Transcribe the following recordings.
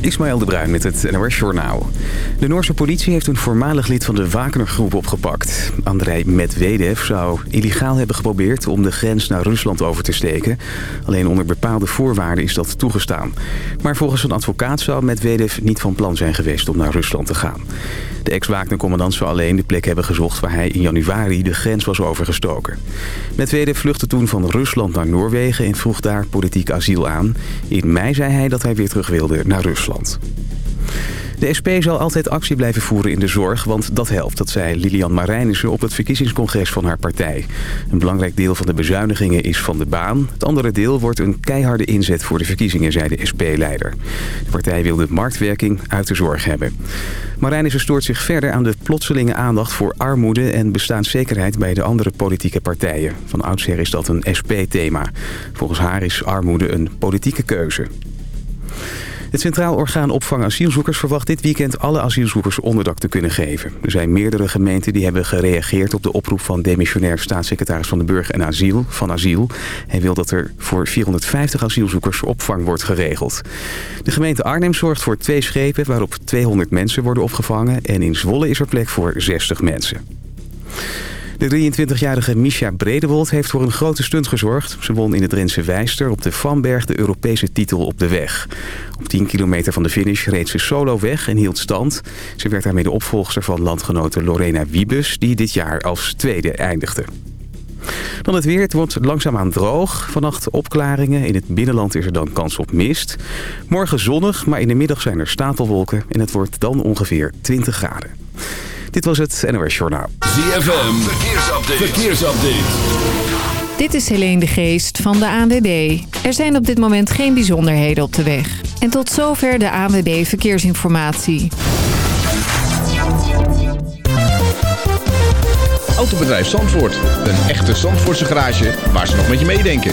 Ismaël de Bruin met het NOS Journaal. De Noorse politie heeft een voormalig lid van de Wagner-groep opgepakt. Andrei Medvedev zou illegaal hebben geprobeerd om de grens naar Rusland over te steken. Alleen onder bepaalde voorwaarden is dat toegestaan. Maar volgens een advocaat zou Medvedev niet van plan zijn geweest om naar Rusland te gaan. De ex-Wagner-commandant zou alleen de plek hebben gezocht waar hij in januari de grens was overgestoken. Medvedev vluchtte toen van Rusland naar Noorwegen en vroeg daar politiek asiel aan. In mei zei hij dat hij weer terug wilde naar Rusland. De SP zal altijd actie blijven voeren in de zorg, want dat helpt. Dat zei Lilian Marijnissen op het verkiezingscongres van haar partij. Een belangrijk deel van de bezuinigingen is van de baan. Het andere deel wordt een keiharde inzet voor de verkiezingen, zei de SP-leider. De partij wil de marktwerking uit de zorg hebben. Marijnissen stoort zich verder aan de plotselinge aandacht voor armoede en bestaanszekerheid bij de andere politieke partijen. Van oudsher is dat een SP-thema. Volgens haar is armoede een politieke keuze. Het Centraal Orgaan Opvang Asielzoekers verwacht dit weekend alle asielzoekers onderdak te kunnen geven. Er zijn meerdere gemeenten die hebben gereageerd op de oproep van demissionair staatssecretaris van de Burger en Asiel, van Asiel. Hij wil dat er voor 450 asielzoekers opvang wordt geregeld. De gemeente Arnhem zorgt voor twee schepen waarop 200 mensen worden opgevangen en in Zwolle is er plek voor 60 mensen. De 23-jarige Misha Bredewold heeft voor een grote stunt gezorgd. Ze won in het Drentse Wijster op de Vanberg de Europese titel op de weg. Op 10 kilometer van de finish reed ze solo weg en hield stand. Ze werd daarmee de opvolgster van landgenote Lorena Wiebes... die dit jaar als tweede eindigde. Dan het weer. Het wordt langzaamaan droog. Vannacht opklaringen. In het binnenland is er dan kans op mist. Morgen zonnig, maar in de middag zijn er stapelwolken. En het wordt dan ongeveer 20 graden. Dit was het NOS Journaal. ZFM, verkeersupdate. verkeersupdate. Dit is Helene de Geest van de ANWB. Er zijn op dit moment geen bijzonderheden op de weg. En tot zover de ANWB Verkeersinformatie. Autobedrijf Zandvoort. Een echte Zandvoortse garage waar ze nog met je meedenken.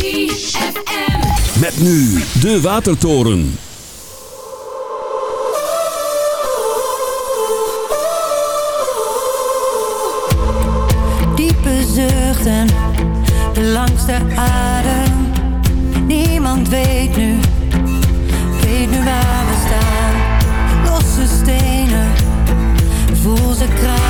ZFM. Met nu de Watertoren. zuchten, de langste adem. Niemand weet nu, weet nu waar we staan. Losse stenen, voel ze kraken.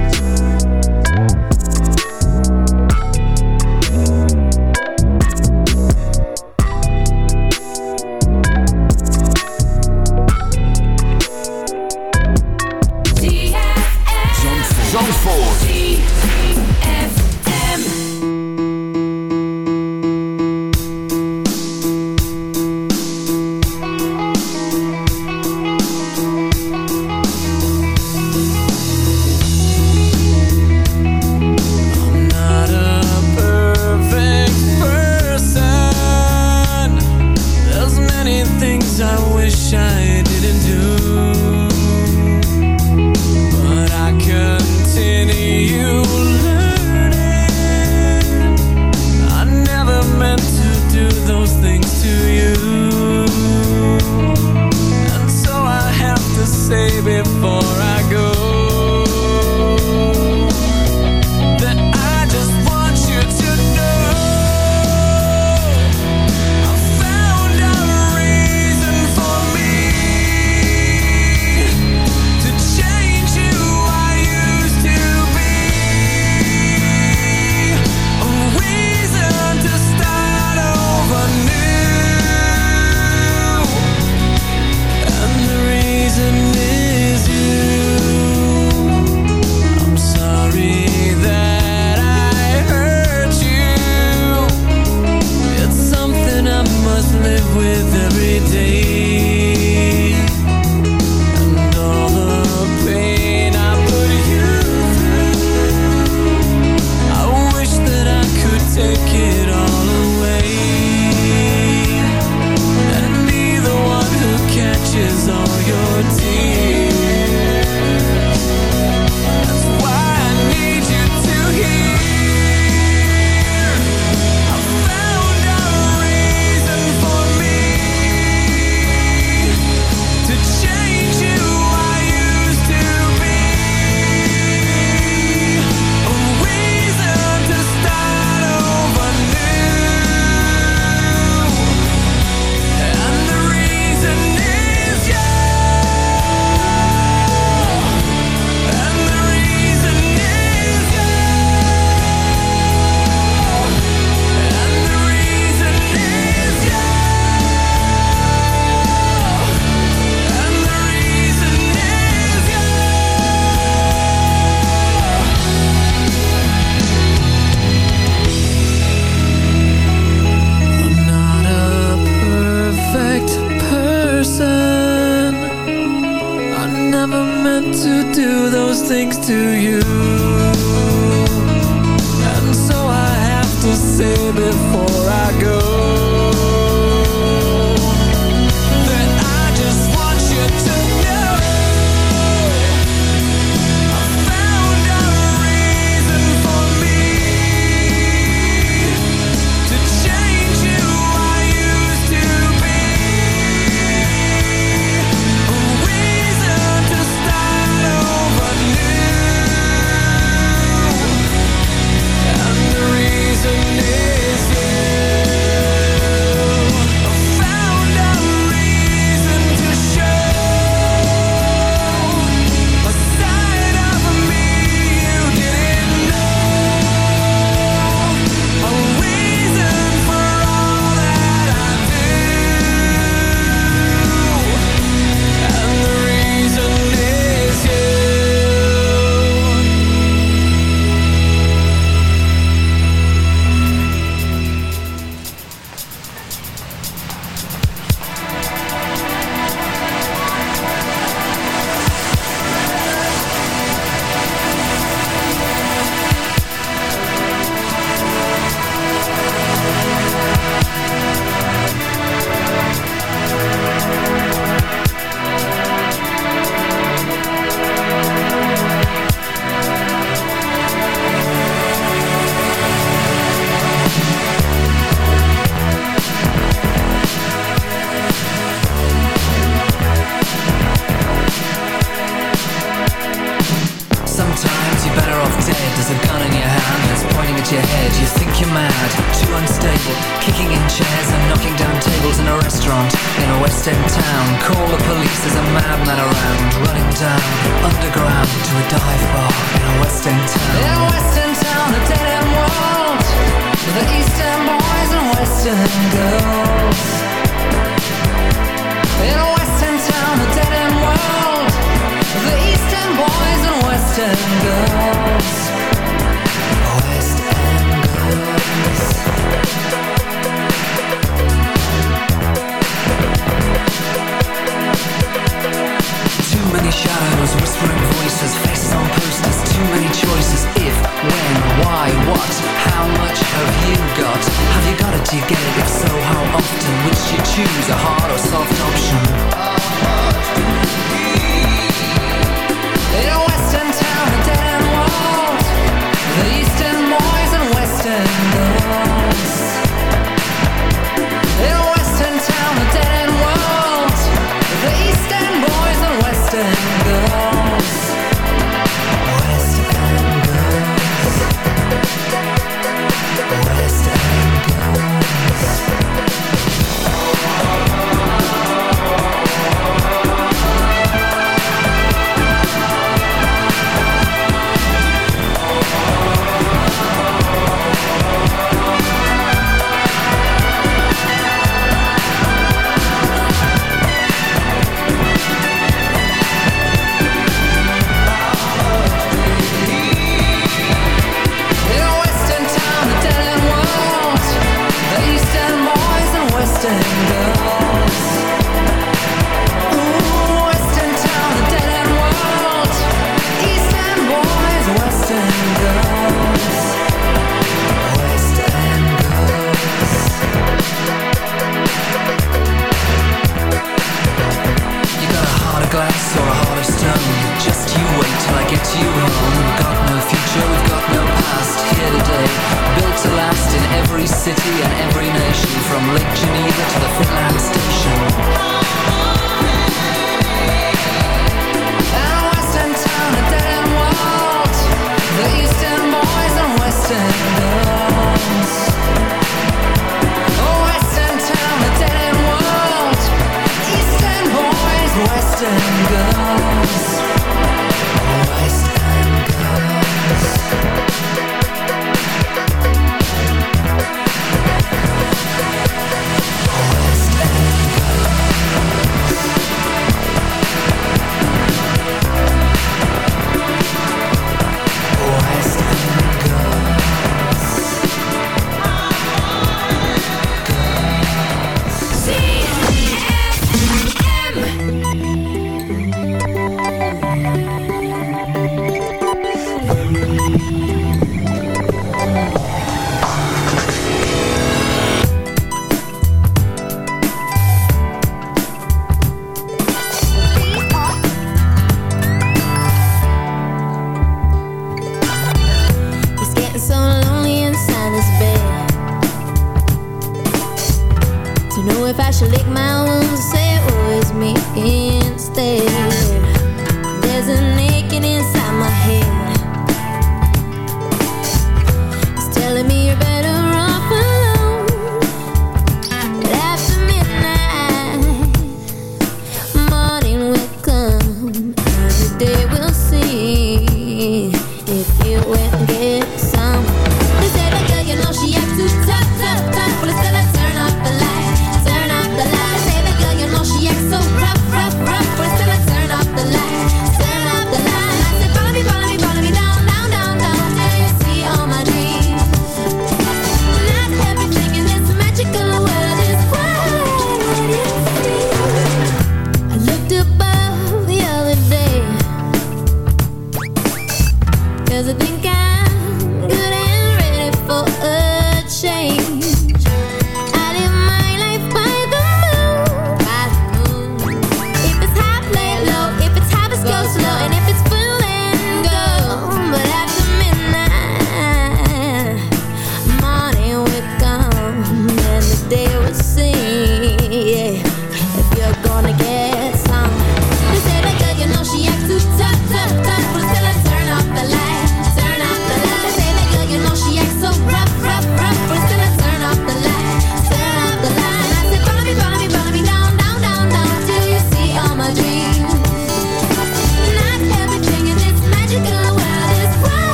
girl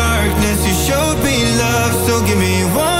darkness, you showed me love. So give me one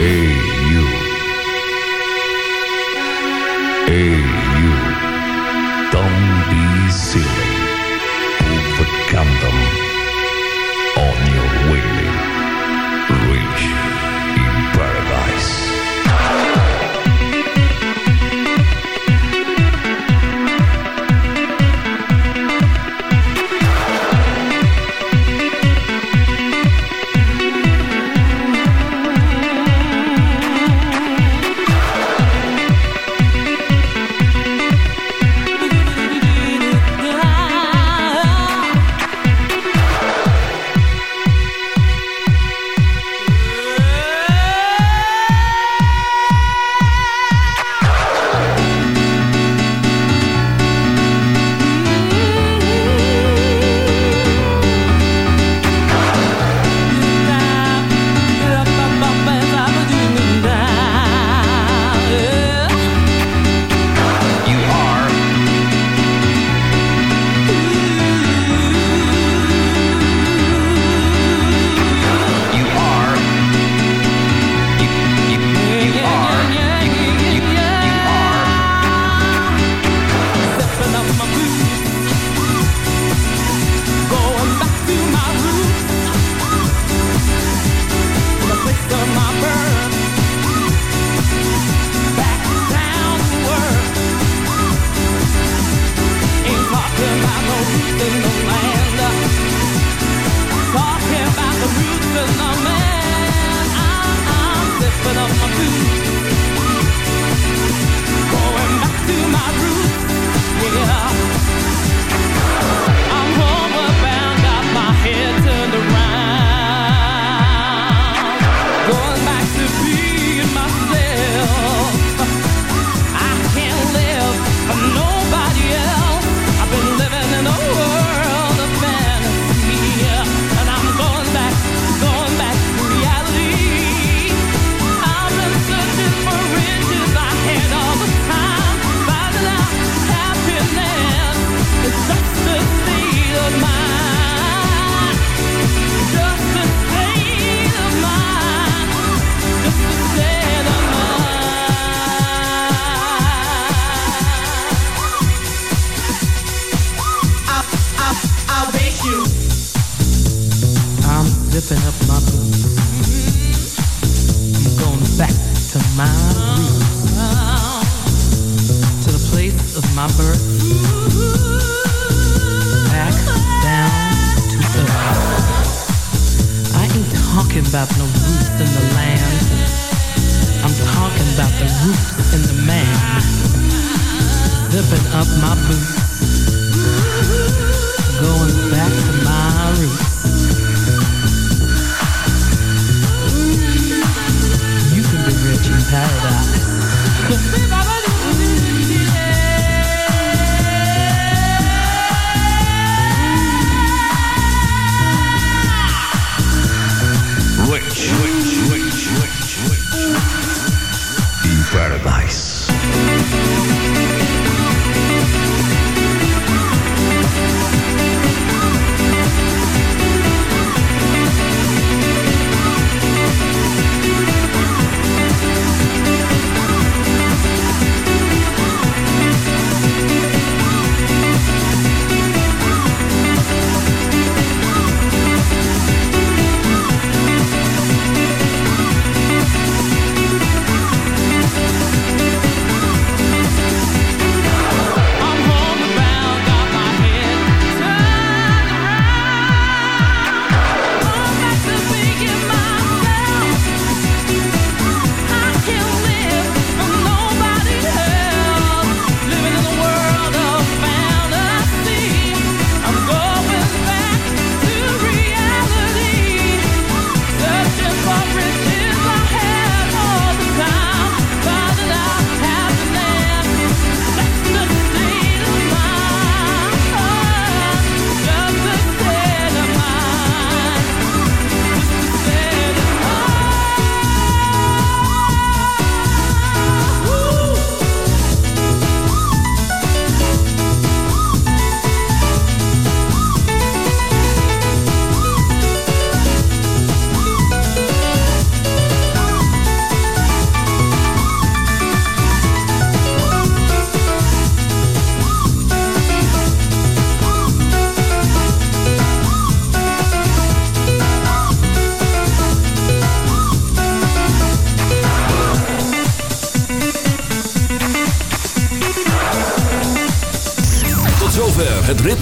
Hey you. Hey. Don't be silly. Overcome them